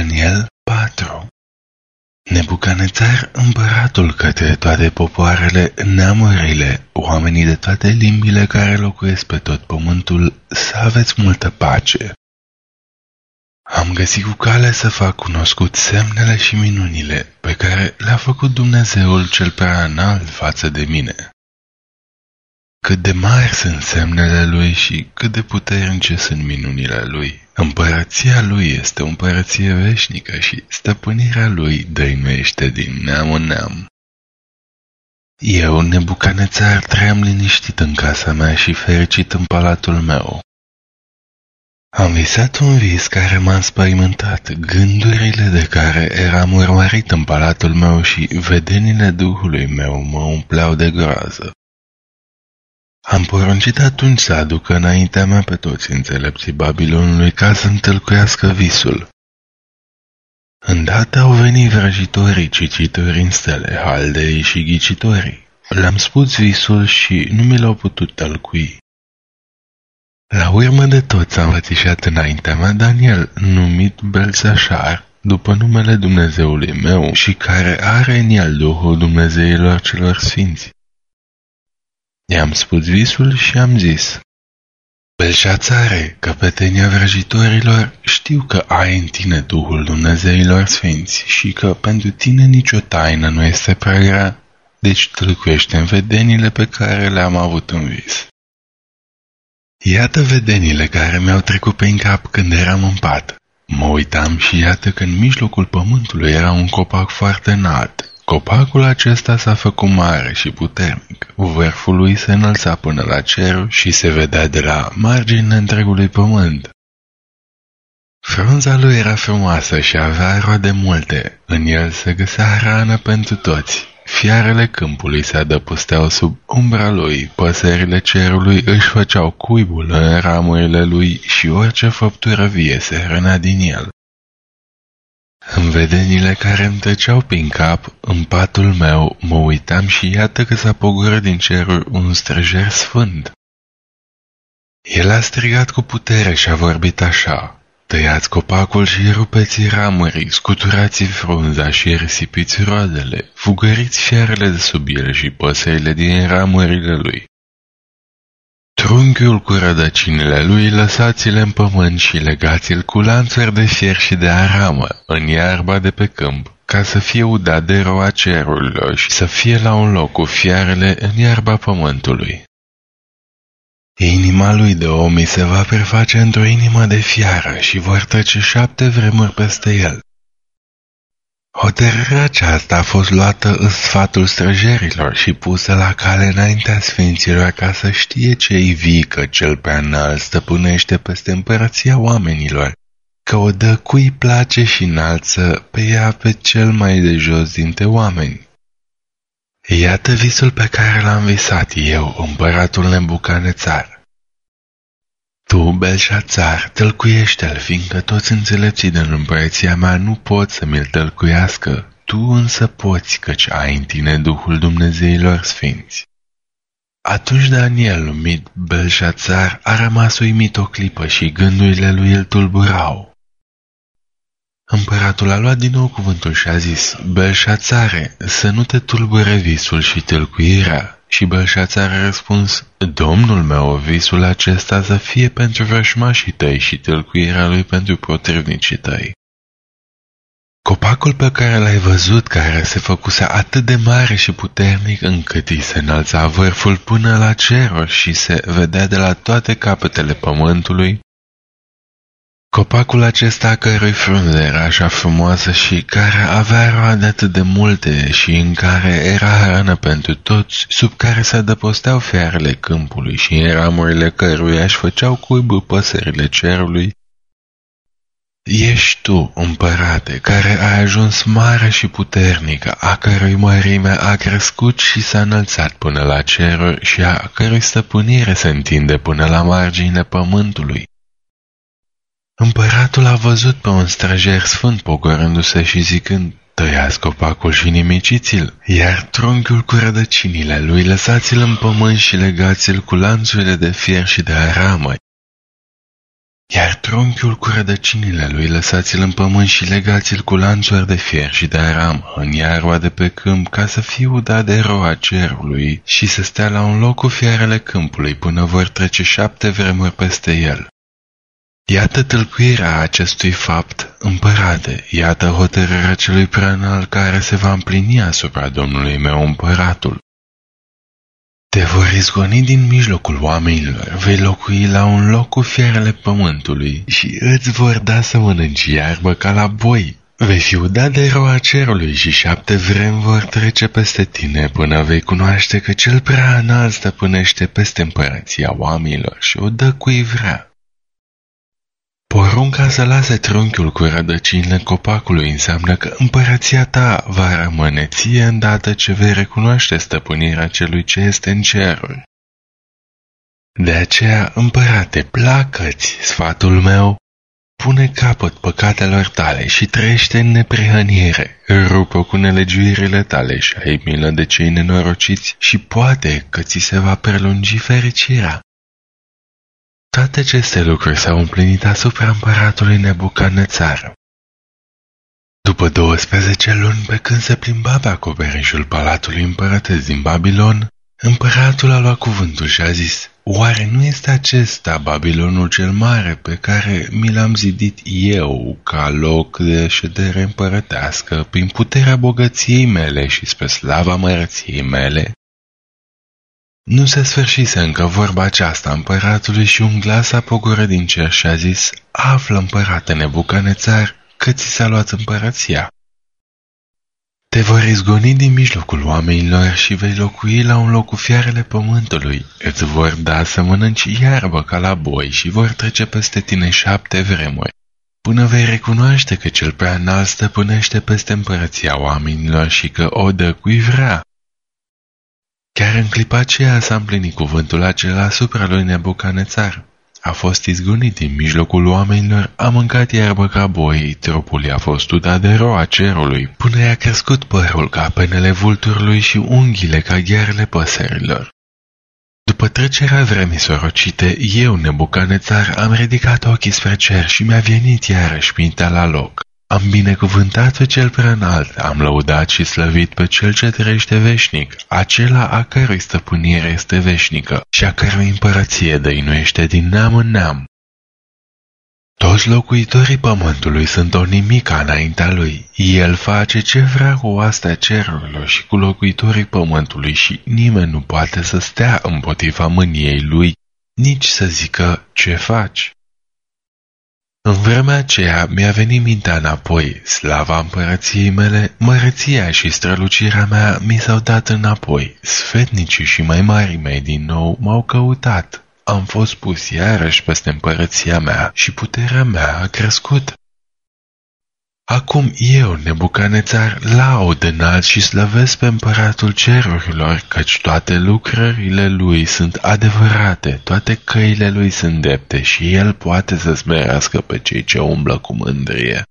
Daniel 4 Nebucanețar, împăratul către toate popoarele, neamurile, oamenii de toate limbile care locuiesc pe tot pământul, să aveți multă pace. Am găsit cu cale să fac cunoscut semnele și minunile pe care le-a făcut Dumnezeul cel prea înalt față de mine. Cât de mari sunt semnele lui și cât de puternice sunt minunile lui. Împărăția lui este o împărăție veșnică și stăpânirea lui dăinuiește din neam în neam. Eu, nebucanețar, trăiam liniștit în casa mea și fericit în palatul meu. Am visat un vis care m-a înspăimântat, gândurile de care eram urmărit în palatul meu și vedenile Duhului meu mă umpleau de groază. Am poruncit atunci să aducă înaintea mea pe toți înțelepții Babilonului ca să întâlcuiască visul. Îndată au venit vrăjitorii, cititorii în stele, haldei și ghicitorii. Le-am spus visul și nu mi l-au putut tălcui. La urmă de toți am învățișat înaintea mea Daniel, numit Belsașar, după numele Dumnezeului meu și care are în el Duhul Dumnezeilor celor sfinți. I-am spus visul și am zis, Belșațare, căpetenia vrăjitorilor, știu că ai în tine Duhul Dumnezeilor Sfinți și că pentru tine nicio taină nu este prea grea, deci tâlcuiește în vedenile pe care le-am avut în vis. Iată vedenile care mi-au trecut prin cap când eram în pat. Mă uitam și iată că în mijlocul pământului era un copac foarte înalt, Copacul acesta s-a făcut mare și puternic. Vârful lui se înălța până la cer și se vedea de la marginea întregului pământ. Frunza lui era frumoasă și avea roade multe. În el se găsea hrană pentru toți. Fiarele câmpului se adăpusteau sub umbra lui, păsările cerului își făceau cuibul în ramurile lui și orice făptură vie se hrănea din el. În vedenile care îmi treceau prin cap, în patul meu, mă uitam și iată că s-a pogorât din ceruri un străjer sfânt. El a strigat cu putere și a vorbit așa, Tăiați copacul și rupeți ramurii, scuturați frunza și risipiți roadele, fugăriți fiarele de sub el și păsările din ramurile lui. Trunchiul cu rădăcinile lui lăsați-le în pământ și legați-l cu lanțuri de fier și de aramă în iarba de pe câmp, ca să fie udat de roa cerurilor și să fie la un loc cu fiarele în iarba pământului. Inima lui de om se va preface într-o inimă de fiară și vor trece șapte vremuri peste el. Hotărârea aceasta a fost luată în sfatul străjerilor și pusă la cale înaintea sfinților ca să știe cei vii că cel prea înalt stăpânește peste împărăția oamenilor, că o dă cui place și înalță pe ea pe cel mai de jos dintre oameni. Iată visul pe care l-am visat eu, împăratul Nebucanețar. Tu, Belșațar, tălcuiește-l, fiindcă toți înțelepții din împărăția mea nu pot să mi-l tălcuiască, tu însă poți, căci ai în tine Duhul Dumnezeilor Sfinți. Atunci Daniel, numit Belșațar, a rămas uimit o clipă și gândurile lui îl tulburau. Împăratul a luat din nou cuvântul și a zis, Belșațare, să nu te tulbure visul și tâlcuirea, și Belșațar a răspuns, Domnul meu, visul acesta să fie pentru vrășmașii tăi și tâlcuirea lui pentru potrivnicii tăi. Copacul pe care l-ai văzut, care se făcuse atât de mare și puternic încât îi se înălța vârful până la ceruri și se vedea de la toate capetele pământului, Copacul acesta cărui frunză era așa frumoasă și care avea roade atât de multe și în care era hrană pentru toți, sub care se adăposteau fiarele câmpului și în ramurile căruia își făceau cuibul păsările cerului, Ești tu, împărate, care ai ajuns mare și puternică, a cărui mărime a crescut și s-a înălțat până la ceruri și a cărui stăpânire se întinde până la marginea pământului. Împăratul a văzut pe un străjer sfânt pogorându-se și zicând, Tăiați copacul și nimiciți-l, iar trunchiul cu rădăcinile lui lăsați-l în pământ și legați-l cu lanțurile de fier și de aramă. iar trunchiul cu rădăcinile lui lăsați-l în pământ și legați-l cu lanțuri de fier și de aram în iarba de pe câmp ca să fie udat de roa cerului și să stea la un loc cu fiarele câmpului până vor trece șapte vremuri peste el. Iată tâlcuirea acestui fapt, împărate, iată hotărârea celui preanal care se va împlini asupra domnului meu împăratul. Te vor izgoni din mijlocul oamenilor, vei locui la un loc cu fiarele pământului și îți vor da să mănânci iarbă ca la boi. Vei fi udat de roa cerului și șapte vrem vor trece peste tine până vei cunoaște că cel prea înalt stăpânește peste împărăția oamenilor și o dă cui vrea. Porunca să lase trunchiul cu rădăcinile copacului înseamnă că împărăția ta va rămâne ție îndată ce vei recunoaște stăpânirea celui ce este în ceruri. De aceea, împărate, placă-ți, sfatul meu, pune capăt păcatelor tale și trăiește în neprihănire, rupă cu nelegiuirile tale și ai milă de cei nenorociți și poate că ți se va prelungi fericirea. Toate aceste lucruri s-au împlinit asupra împăratului Nebucanețar. După 12 luni, pe când se plimba pe acoperișul palatului împărătesc din Babilon, împăratul a luat cuvântul și a zis, Oare nu este acesta Babilonul cel mare pe care mi l-am zidit eu ca loc de ședere împărătească prin puterea bogăției mele și spre slava mărăției mele? Nu se sfârșise încă vorba aceasta împăratului și un glas a pogorât din cer și a zis, Află, împărate Nebucanețar, că ți s-a luat împărăția. Te vor izgoni din mijlocul oamenilor și vei locui la un loc cu fiarele pământului. Îți vor da să mănânci iarbă ca la boi și vor trece peste tine șapte vremuri, până vei recunoaște că cel prea înalt stăpânește peste împărăția oamenilor și că o dă cui vrea. Chiar în clipa aceea s-a împlinit cuvântul acela asupra lui Nebucanețar. A fost izgonit din mijlocul oamenilor, a mâncat iarbă ca boi, trupul i-a fost udat de roa cerului, până i-a crescut părul ca penele vulturului și unghiile ca ghearele păsărilor. După trecerea vremii sorocite, eu, Nebucanețar, am ridicat ochii spre cer și mi-a venit iarăși mintea la loc. Am binecuvântat pe cel preînalt, am lăudat și slăvit pe cel ce trăiește veșnic, acela a cărui stăpânire este veșnică și a cărui împărăție dăinuiește din neam în neam. Toți locuitorii pământului sunt o nimica înaintea lui. El face ce vrea cu oastea cerurilor și cu locuitorii pământului și nimeni nu poate să stea împotriva mâniei lui, nici să zică ce faci. În vremea aceea mi-a venit mintea înapoi, slava împărăției mele, mărăția și strălucirea mea mi s-au dat înapoi, sfetnicii și mai mari mei din nou m-au căutat. Am fost pus iarăși peste împărăția mea și puterea mea a crescut. Acum eu, Nebucanețar, laud înalt și slăvesc pe împăratul cerurilor, căci toate lucrările lui sunt adevărate, toate căile lui sunt drepte și el poate să smerească pe cei ce umblă cu mândrie.